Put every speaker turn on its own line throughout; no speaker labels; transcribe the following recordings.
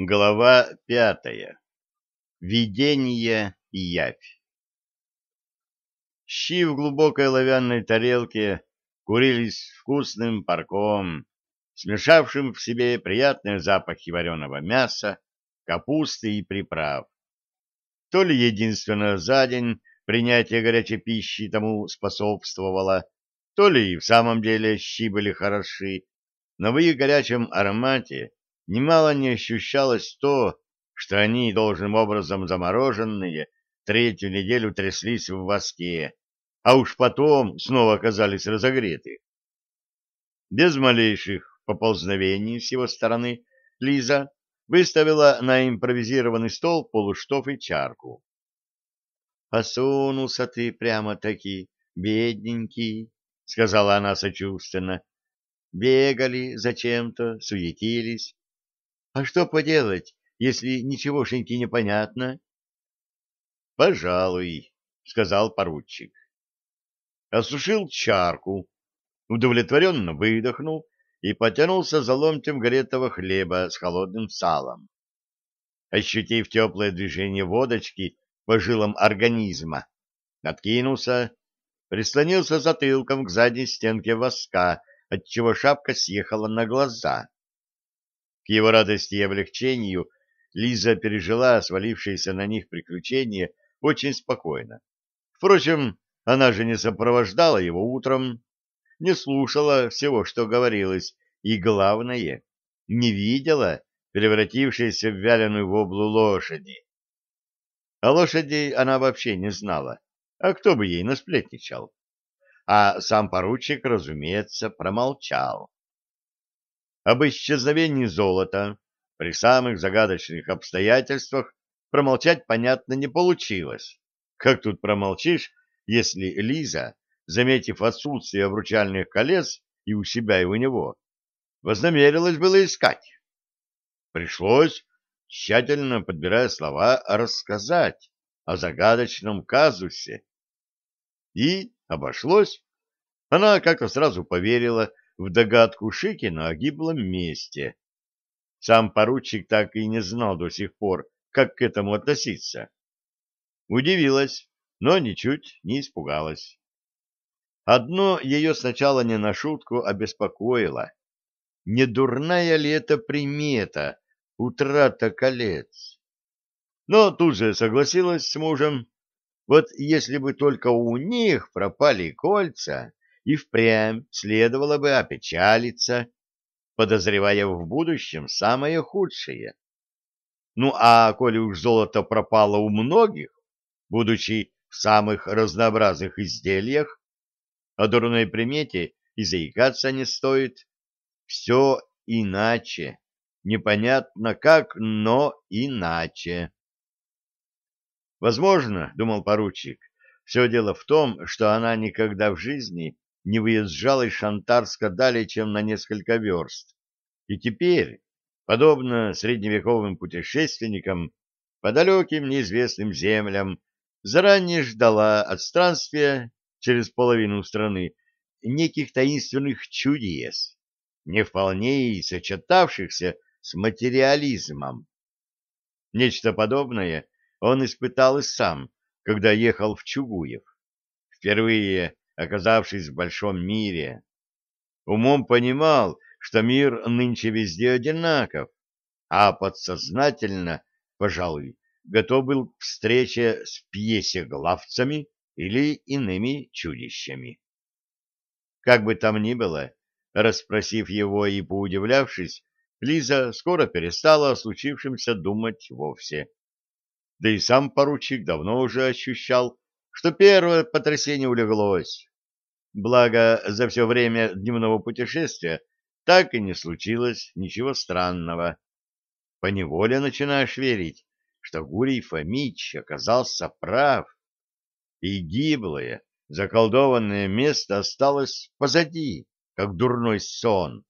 Глава пятая. Видение и явь. Щи в глубокой оловянной тарелке курились вкусным парком, смешавшим в себе приятные запахи вареного мяса, капусты и приправ. То ли единственно за день принятие горячей пищи тому способствовало, то ли и в самом деле щи были хороши, но в их горячем аромате немало не ощущалось то, что они, должным образом замороженные, третью неделю тряслись в воске, а уж потом снова оказались разогреты. Без малейших поползновений с его стороны Лиза выставила на импровизированный стол полуштов и чарку. — Осунулся ты прямо-таки, бедненький, — сказала она сочувственно. — Бегали зачем-то, суетились. А что поделать, если ничегошеньки не понятно? — Пожалуй, — сказал поручик. Осушил чарку, удовлетворенно выдохнул и потянулся за ломтем горетого хлеба с холодным салом. Ощутив теплое движение водочки по жилам организма, откинулся, прислонился затылком к задней стенке воска, отчего шапка съехала на глаза. К его радости и облегчению Лиза пережила свалившееся на них приключение очень спокойно. Впрочем, она же не сопровождала его утром, не слушала всего, что говорилось, и, главное, не видела превратившейся в вяленую воблу лошади. О лошади она вообще не знала, а кто бы ей насплетничал. А сам поручик, разумеется, промолчал. Об исчезновении золота при самых загадочных обстоятельствах промолчать, понятно, не получилось. Как тут промолчишь, если Лиза, заметив отсутствие обручальных колец и у себя, и у него, вознамерилась было искать? Пришлось, тщательно подбирая слова, рассказать о загадочном казусе. И обошлось. Она как-то сразу поверила в догадку Шикина о гиблом месте. Сам поручик так и не знал до сих пор, как к этому относиться. Удивилась, но ничуть не испугалась. Одно ее сначала не на шутку обеспокоило. Не дурная ли это примета, утрата колец? Но тут же согласилась с мужем. Вот если бы только у них пропали кольца, и впрямь следовало бы опечалиться, подозревая в будущем самое худшее. Ну а коли уж золото пропало у многих, будучи в самых разнообразных изделиях, о дурной примете и заикаться не стоит. Все иначе. Непонятно как, но иначе. Возможно, думал поручик, все дело в том, что она никогда в жизни не выезжала из Шантарска далее, чем на несколько верст. И теперь, подобно средневековым путешественникам по далеким неизвестным землям, заранее ждала от странствия через половину страны неких таинственных чудес, не вполне и сочетавшихся с материализмом. Нечто подобное он испытал и сам, когда ехал в Чугуев. Впервые оказавшись в большом мире. Умом понимал, что мир нынче везде одинаков, а подсознательно, пожалуй, готов был к встрече с пьесеглавцами или иными чудищами. Как бы там ни было, расспросив его и поудивлявшись, Лиза скоро перестала о случившемся думать вовсе. Да и сам поручик давно уже ощущал, что первое потрясение улеглось. Благо, за все время дневного путешествия так и не случилось ничего странного. Поневоле начинаешь верить, что Гурий Фомич оказался прав, и гиблое, заколдованное место осталось позади, как дурной сон.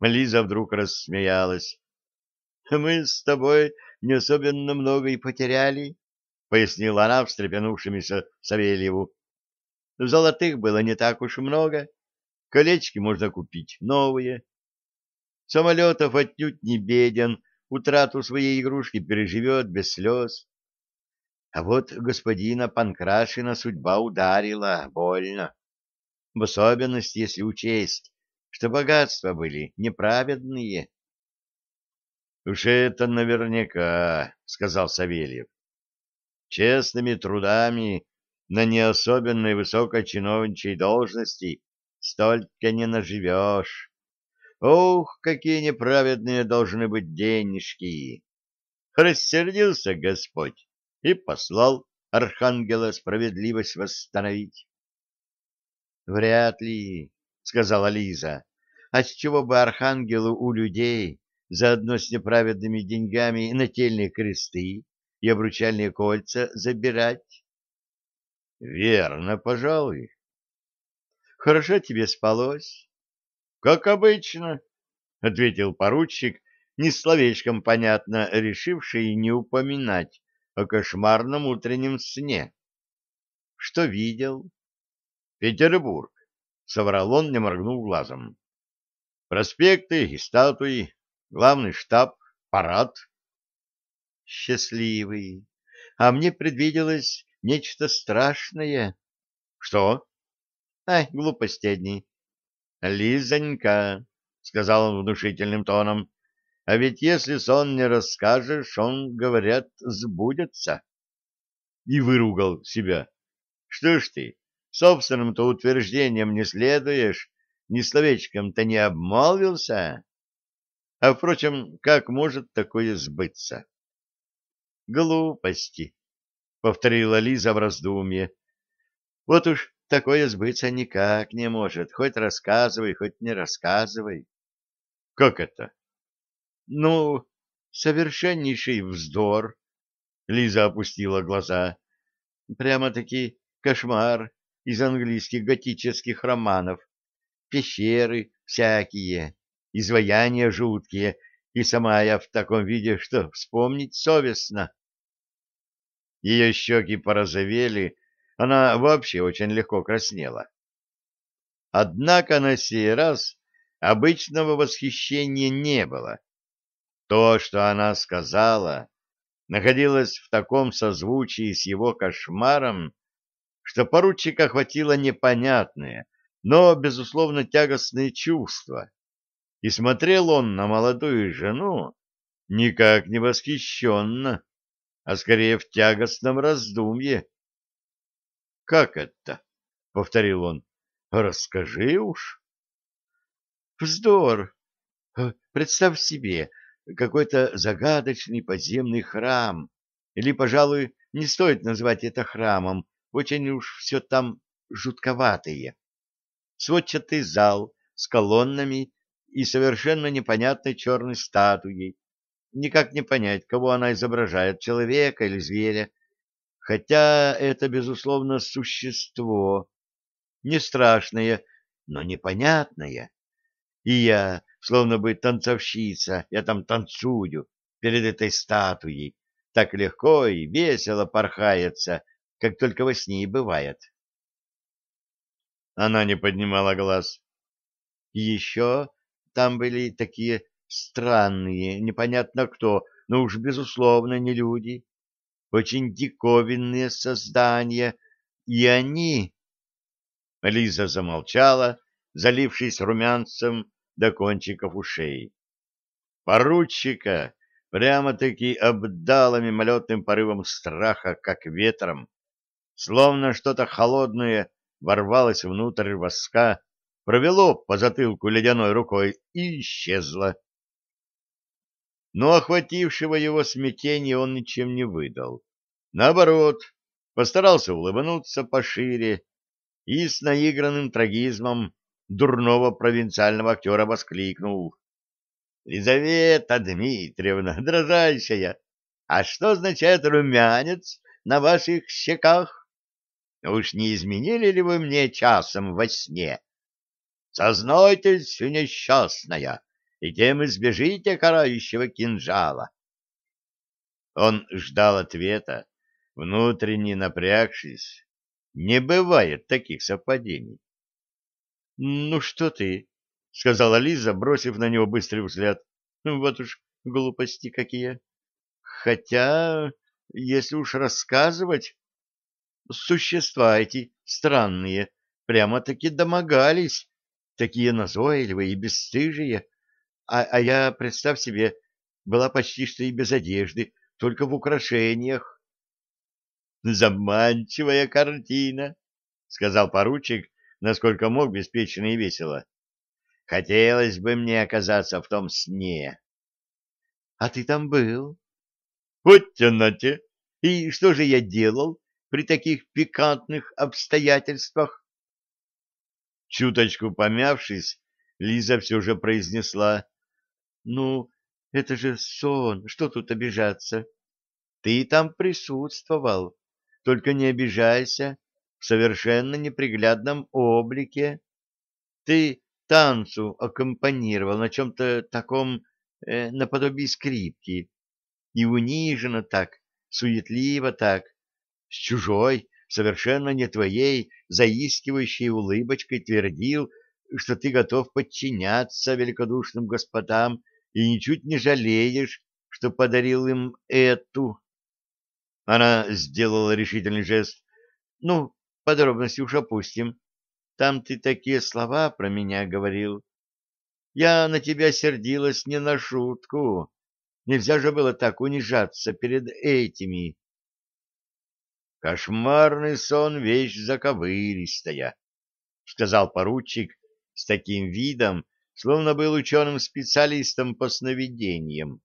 Лиза вдруг рассмеялась. — Мы с тобой не особенно много и потеряли, — пояснила она встрепенувшемуся Савельеву. Золотых было не так уж много. Колечки можно купить новые. Самолетов отнюдь не беден утрату своей игрушки переживет без слез. А вот господина Панкрашина судьба ударила больно, в особенности, если учесть, что богатства были неправедные. — Уж это наверняка, — сказал Савельев. — Честными трудами на не особенной высокочиновничьей должности столько не наживешь. Ох, какие неправедные должны быть денежки! Рассердился Господь и послал архангела справедливость восстановить. — Вряд ли, — сказала Лиза. — А с чего бы архангелу у людей заодно с неправедными деньгами нательные кресты и обручальные кольца забирать? — Верно, пожалуй. — Хорошо тебе спалось? — Как обычно, — ответил поручик, не словечком понятно решивший не упоминать о кошмарном утреннем сне. — Что видел? — Петербург, — соврал он, не моргнув глазом. — Проспекты и статуи, главный штаб, парад. — Счастливый. А мне предвиделось нечто страшное. — Что? — Ай, глупости одни. — Лизонька, — сказал он внушительным тоном, — а ведь если сон не расскажешь, он, говорят, сбудется. И выругал себя. Что ж ты, собственным-то утверждением не следуешь, ни словечком-то не обмолвился? А, впрочем, как может такое сбыться? — Глупости, — повторила Лиза в раздумье. — Вот уж такое сбыться никак не может, хоть рассказывай, хоть не рассказывай. — Как это? — Ну, совершеннейший вздор. Лиза опустила глаза. — Прямо-таки кошмар из английских готических романов. Пещеры всякие, изваяния жуткие, и сама я в таком виде, что вспомнить совестно. Ее щеки порозовели, она вообще очень легко краснела. Однако на сей раз обычного восхищения не было. То, что она сказала, находилось в таком созвучии с его кошмаром, что поручика охватило непонятное, но, безусловно, тягостное чувство. И смотрел он на молодую жену никак не восхищенно, а скорее в тягостном раздумье. Как это? — повторил он. — Расскажи уж. — Вздор! Представь себе, какой-то загадочный подземный храм. Или, пожалуй, не стоит назвать это храмом, очень уж все там жутковатые. Сводчатый зал с колоннами и совершенно непонятной черной статуей. Никак не понять, кого она изображает, человека или зверя хотя это, безусловно, существо, не страшное, но непонятное. И я, словно бы танцовщица, я там танцую перед этой статуей, так легко и весело порхается, как только во сне и бывает. Она не поднимала глаз. Еще там были такие странные, непонятно кто, но уж безусловно не люди, очень диковинные создания, и они... Лиза замолчала, залившись румянцем до кончиков ушей. Поручика прямо-таки обдала мимолетным порывом страха, как ветром, словно что-то холодное ворвалось внутрь воска, провело по затылку ледяной рукой и исчезло но охватившего его смятение он ничем не выдал. Наоборот, постарался улыбнуться пошире и с наигранным трагизмом дурного провинциального актера воскликнул. — Лизавета Дмитриевна, дрожайшая, а что означает румянец на ваших щеках? Уж не изменили ли вы мне часом во сне? Сознайтесь, несчастная, и тем избежите карающего кинжала. Он ждал ответа, внутренне напрягшись. Не бывает таких совпадений. — Ну что ты? — сказала Лиза, бросив на него быстрый взгляд. — Вот уж
глупости какие. Хотя, если уж рассказывать, существа эти странные прямо-таки домогались, такие назойливые и бесстыжие. А, а я, представь себе, была почти что и без одежды, только в украшениях.
Заманчивая картина, сказал поручик, насколько мог беспечно и весело. Хотелось бы мне оказаться в том сне.
А ты там был?
Вот тянате.
И что же я делал при таких пикантных обстоятельствах?
Чуточку помявшись, Лиза все же произнесла.
— Ну, это же сон, что тут обижаться? Ты там присутствовал, только не обижайся, в совершенно неприглядном облике. Ты танцу аккомпанировал на чем-то таком э, наподобие скрипки. И униженно так, суетливо так, с чужой, совершенно не твоей, заискивающей улыбочкой твердил, что ты готов подчиняться великодушным господам и ничуть не жалеешь, что подарил им эту. Она сделала решительный жест. Ну, подробности уж опустим. Там ты такие слова про меня говорил. Я на тебя сердилась не на шутку. Нельзя же было так унижаться перед этими.
Кошмарный сон — вещь заковыристая, — сказал поручик с таким видом, словно был ученым-специалистом по сновидениям.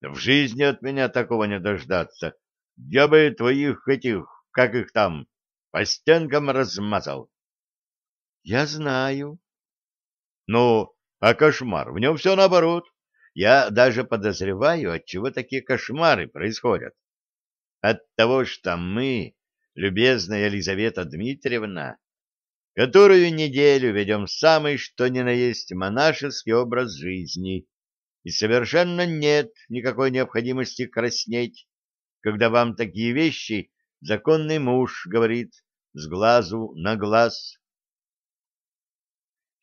В жизни от меня такого не дождаться. Я бы твоих этих, как их там, по стенкам размазал.
Я знаю.
Ну, а кошмар? В нем все наоборот. Я даже подозреваю, от чего такие кошмары происходят. От того, что мы, любезная Елизавета Дмитриевна, которую неделю ведем самый что ни на есть монашеский образ жизни, и совершенно нет никакой необходимости краснеть, когда вам такие вещи законный муж говорит с глазу на глаз.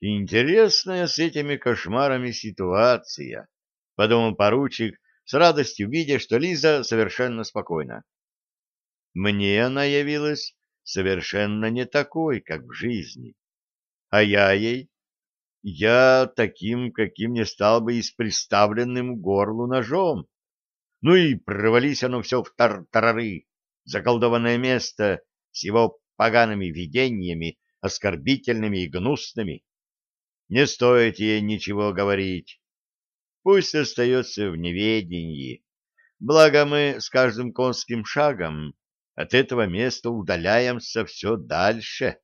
Интересная с этими кошмарами ситуация, — подумал поручик, с радостью видя, что Лиза совершенно спокойна. Мне она явилась совершенно не такой, как в жизни. А я ей... Я таким, каким не стал бы и с приставленным горлу ножом. Ну и провались оно все в тартарары, заколдованное место с его погаными видениями, оскорбительными и гнусными. Не стоит ей ничего говорить. Пусть остается в неведении. Благо мы с каждым конским шагом от этого места удаляемся все дальше.